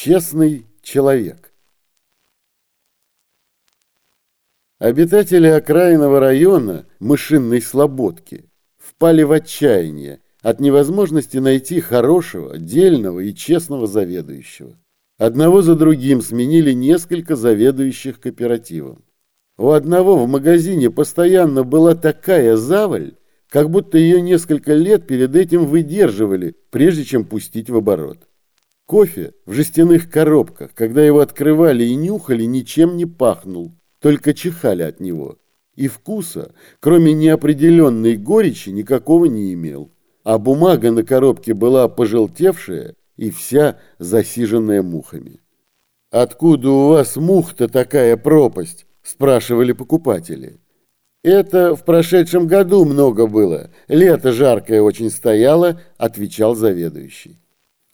Честный человек. Обитатели окраинного района Мышинной Слободки впали в отчаяние от невозможности найти хорошего, дельного и честного заведующего. Одного за другим сменили несколько заведующих кооперативом. У одного в магазине постоянно была такая заваль, как будто ее несколько лет перед этим выдерживали, прежде чем пустить в оборот. Кофе в жестяных коробках, когда его открывали и нюхали, ничем не пахнул, только чихали от него. И вкуса, кроме неопределенной горечи, никакого не имел. А бумага на коробке была пожелтевшая и вся засиженная мухами. «Откуда у вас мух-то такая пропасть?» – спрашивали покупатели. «Это в прошедшем году много было. Лето жаркое очень стояло», – отвечал заведующий.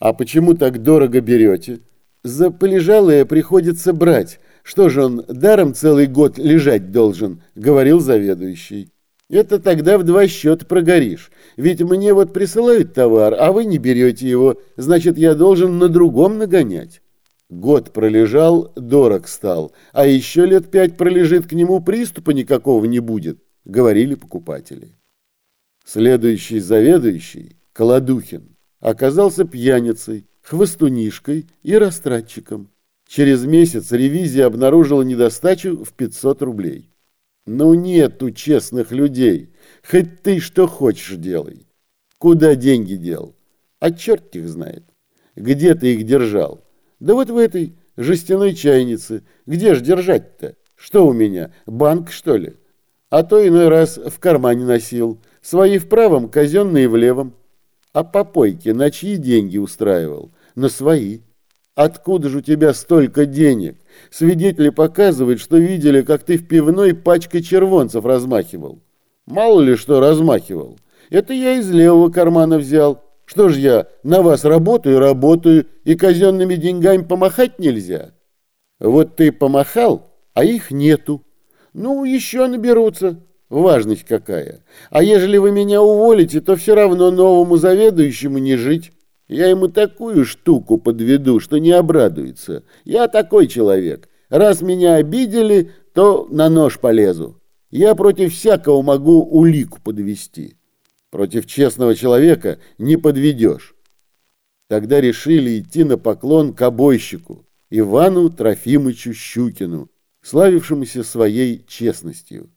«А почему так дорого берете?» «За полежалое приходится брать. Что же он, даром целый год лежать должен?» — говорил заведующий. «Это тогда в два счета прогоришь. Ведь мне вот присылают товар, а вы не берете его. Значит, я должен на другом нагонять». Год пролежал, дорог стал, а еще лет пять пролежит к нему, приступа никакого не будет, говорили покупатели. Следующий заведующий, Колодухин, оказался пьяницей, хвостунишкой и растратчиком. Через месяц ревизия обнаружила недостачу в 500 рублей. Ну нету честных людей, хоть ты что хочешь делай. Куда деньги дел? А черт их знает. Где ты их держал? Да вот в этой жестяной чайнице. Где ж держать-то? Что у меня, банк что ли? А то иной раз в кармане носил. Свои в правом, казенные в левом. А попойки на чьи деньги устраивал? На свои. Откуда же у тебя столько денег? Свидетели показывают, что видели, как ты в пивной пачкой червонцев размахивал. Мало ли что размахивал. Это я из левого кармана взял. Что ж я на вас работаю, работаю, и казенными деньгами помахать нельзя? Вот ты помахал, а их нету. Ну, еще наберутся. Важность какая. А ежели вы меня уволите, то все равно новому заведующему не жить. Я ему такую штуку подведу, что не обрадуется. Я такой человек. Раз меня обидели, то на нож полезу. Я против всякого могу улику подвести. Против честного человека не подведешь. Тогда решили идти на поклон к обойщику, Ивану Трофимычу Щукину, славившемуся своей честностью.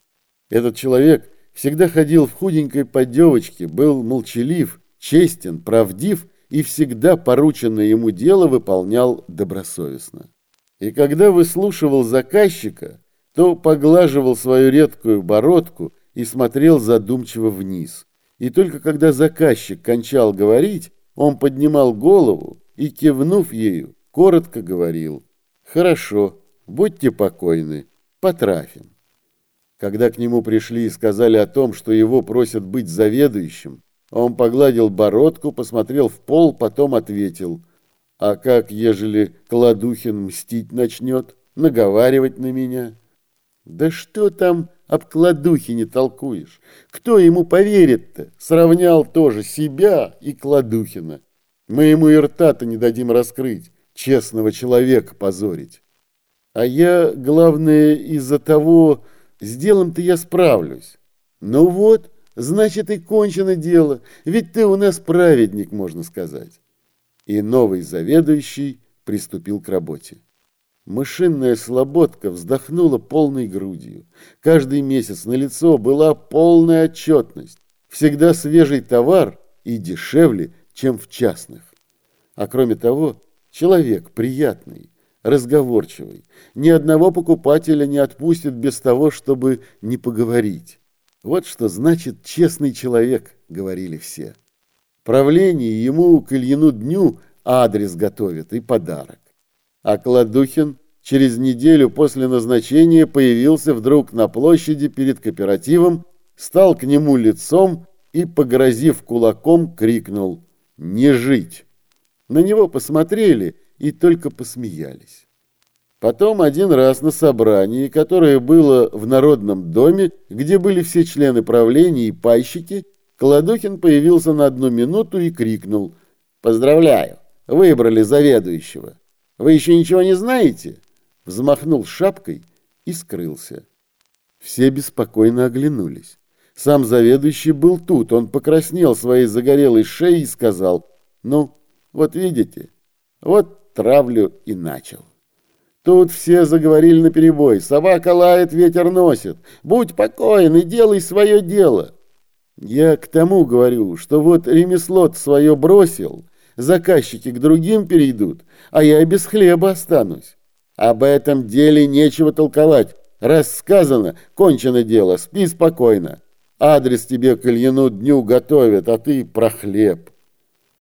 Этот человек всегда ходил в худенькой поддевочке, был молчалив, честен, правдив и всегда порученное ему дело выполнял добросовестно. И когда выслушивал заказчика, то поглаживал свою редкую бородку и смотрел задумчиво вниз. И только когда заказчик кончал говорить, он поднимал голову и, кивнув ею, коротко говорил «Хорошо, будьте покойны, потрафим». Когда к нему пришли и сказали о том, что его просят быть заведующим, он погладил бородку, посмотрел в пол, потом ответил. «А как, ежели Кладухин мстить начнет, наговаривать на меня?» «Да что там об Кладухине толкуешь? Кто ему поверит-то?» Сравнял тоже себя и Кладухина. Мы ему и рта-то не дадим раскрыть, честного человека позорить. А я, главное, из-за того, с делом-то я справлюсь. Ну вот, значит и кончено дело, ведь ты у нас праведник, можно сказать. И новый заведующий приступил к работе. Мышинная слободка вздохнула полной грудью. Каждый месяц на лицо была полная отчетность. Всегда свежий товар и дешевле, чем в частных. А кроме того, человек приятный, разговорчивый. Ни одного покупателя не отпустит без того, чтобы не поговорить. Вот что значит честный человек, говорили все. Правление ему к Ильину дню адрес готовит и подарок. А Кладухин через неделю после назначения появился вдруг на площади перед кооперативом, стал к нему лицом и, погрозив кулаком, крикнул «Не жить!». На него посмотрели – и только посмеялись. Потом один раз на собрании, которое было в Народном доме, где были все члены правления и пайщики, Колодухин появился на одну минуту и крикнул «Поздравляю, выбрали заведующего». Вы еще ничего не знаете?» Взмахнул шапкой и скрылся. Все беспокойно оглянулись. Сам заведующий был тут. Он покраснел своей загорелой шеей и сказал, «Ну, вот видите, вот травлю и начал». Тут все заговорили наперебой. Собака лает, ветер носит. Будь покоен и делай свое дело. Я к тому говорю, что вот ремесло свое бросил, заказчики к другим перейдут, а я без хлеба останусь. Об этом деле нечего толковать. Раз сказано, кончено дело, спи спокойно. Адрес тебе к Ильину дню готовят, а ты про хлеб.